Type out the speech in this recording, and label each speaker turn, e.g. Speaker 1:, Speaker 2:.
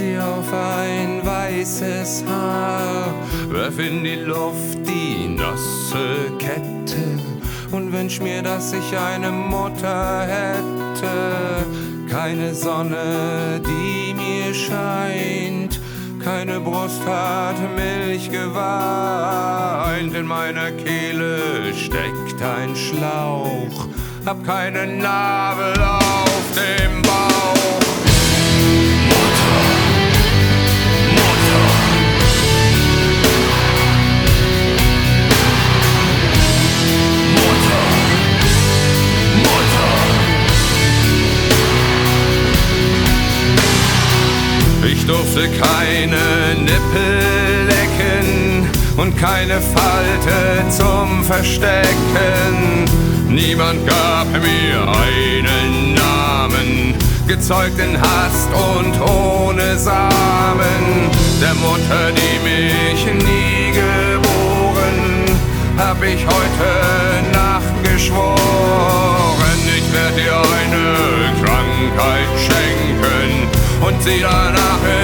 Speaker 1: sie auf ein weißes Haar, werf in die Luft die nasse Kette und wünsch mir, dass ich eine Mutter hätte. Keine Sonne, die mir scheint, keine Brust hat Milch geweint. In meiner Kehle steckt ein Schlauch, hab keine Nabel auf dem Bauch. Durfte keine Nippel lecken und keine Falte zum Verstecken. Niemand gab mir einen Namen, gezeugt in Hast und ohne Samen. Der Mutter, die mich nie geboren, hab ich heute Nacht geschworen. Ich werde dir eine Krankheit schenken und sie danach